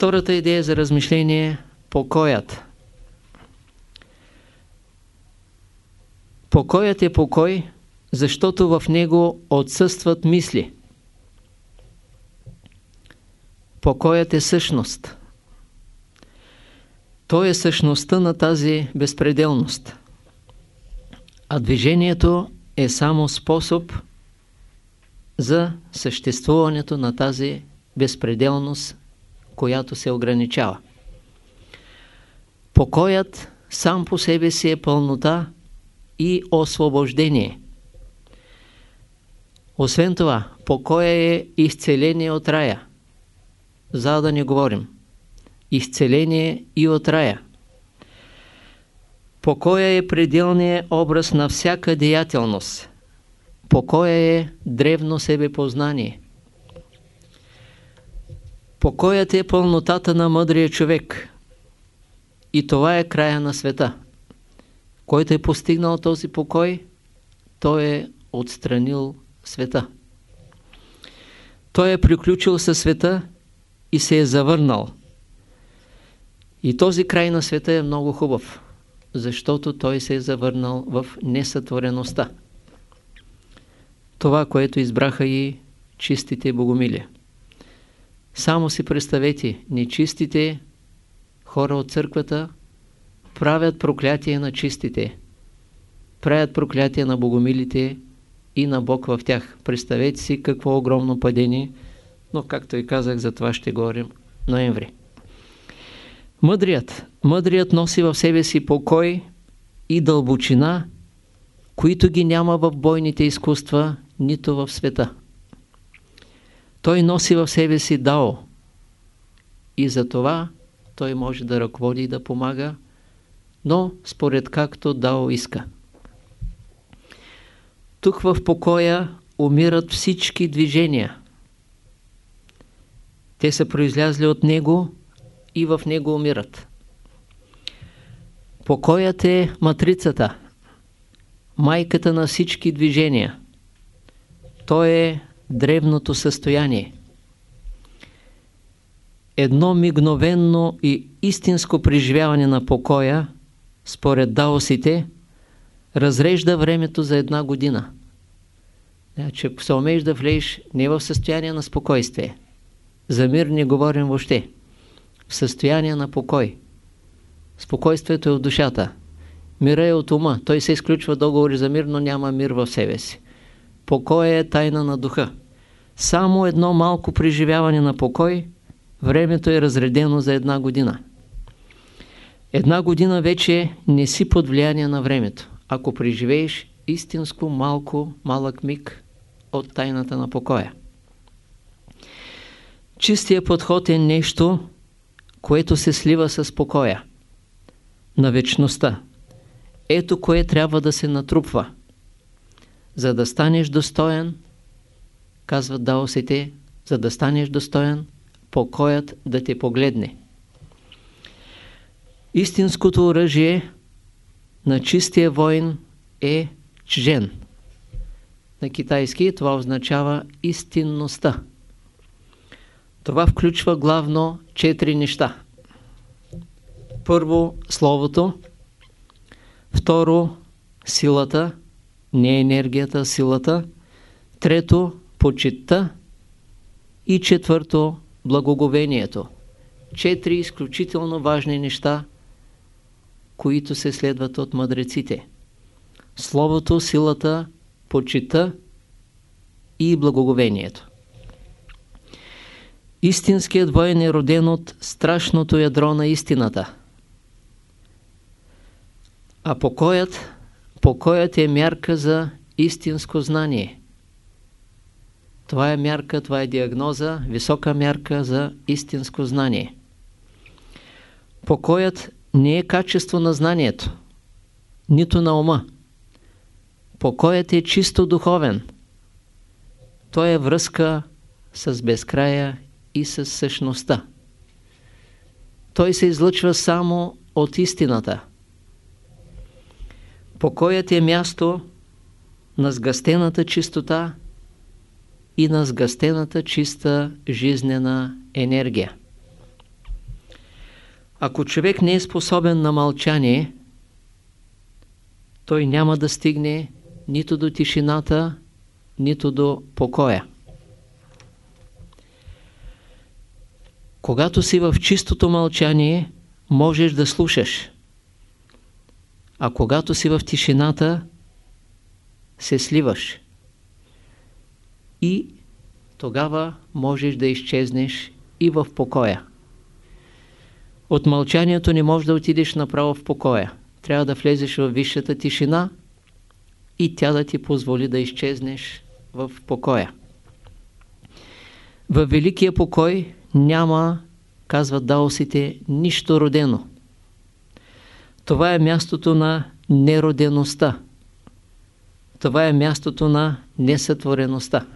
Втората идея за размишление покоят. Покоят е покой, защото в него отсъстват мисли. Покоят е същност. Той е същността на тази безпределност. А движението е само способ за съществуването на тази безпределност, която се ограничава. Покоят сам по себе си е пълнота и освобождение. Освен това, покоя е изцеление от рая. За да не говорим. Изцеление и от рая. Покоя е пределният образ на всяка деятелност. Покоя е древно себепознание. Покоят е пълнотата на мъдрия човек. И това е края на света. Който е постигнал този покой, той е отстранил света. Той е приключил със света и се е завърнал. И този край на света е много хубав, защото той се е завърнал в несътвореността. Това, което избраха и чистите богомилия. Само си представете, нечистите хора от църквата правят проклятие на чистите, правят проклятие на богомилите и на Бог в тях. Представете си какво огромно падение, но както и казах, за това ще говорим ноември. Мъдрият. Мъдрият носи в себе си покой и дълбочина, които ги няма в бойните изкуства, нито в света. Той носи в себе си дао и за това той може да ръководи и да помага, но според както дао иска. Тук в покоя умират всички движения. Те са произлязли от него и в него умират. Покоят е матрицата, майката на всички движения. Той е древното състояние. Едно мигновенно и истинско преживяване на покоя, според даосите, разрежда времето за една година. Значи, ако се умееш да влезеш не в състояние на спокойствие, за мир не говорим въобще, в състояние на покой. Спокойствието е от душата. Мира е от ума. Той се изключва договори за мир, но няма мир в себе си. Покой е тайна на духа. Само едно малко преживяване на покой, времето е разредено за една година. Една година вече не си под влияние на времето. Ако преживееш истинско малко, малък миг от тайната на покоя. Чистия подход е нещо, което се слива с покоя на вечността. Ето кое трябва да се натрупва. За да станеш достоен, казват даосите, за да станеш достоен, покоят да те погледне. Истинското оръжие на чистия воин е чжен. На китайски това означава истинността. Това включва главно четири неща. Първо, Словото. Второ, силата. Не енергията, силата. Трето, почитта. И четвърто, благоговението. Четири изключително важни неща, които се следват от мъдреците. Словото, силата, почита и благоговението. Истинският воен е роден от страшното ядро на истината. А покоят, покоят е мярка за истинско знание. Това е мярка, това е диагноза, висока мярка за истинско знание. Покоят не е качество на знанието, нито на ума. Покоят е чисто духовен. Той е връзка с безкрая и с същността. Той се излъчва само от истината. Покоят е място на сгъстената чистота и на сгъстената чиста жизнена енергия. Ако човек не е способен на мълчание, той няма да стигне нито до тишината, нито до покоя. Когато си в чистото мълчание, можеш да слушаш. А когато си в тишината, се сливаш. И тогава можеш да изчезнеш и в покоя. От мълчанието не можеш да отидеш направо в покоя. Трябва да влезеш в висшата тишина и тя да ти позволи да изчезнеш в покоя. Във Великия покой няма, казват даосите, нищо родено. Това е мястото на неродеността. Това е мястото на несътвореността.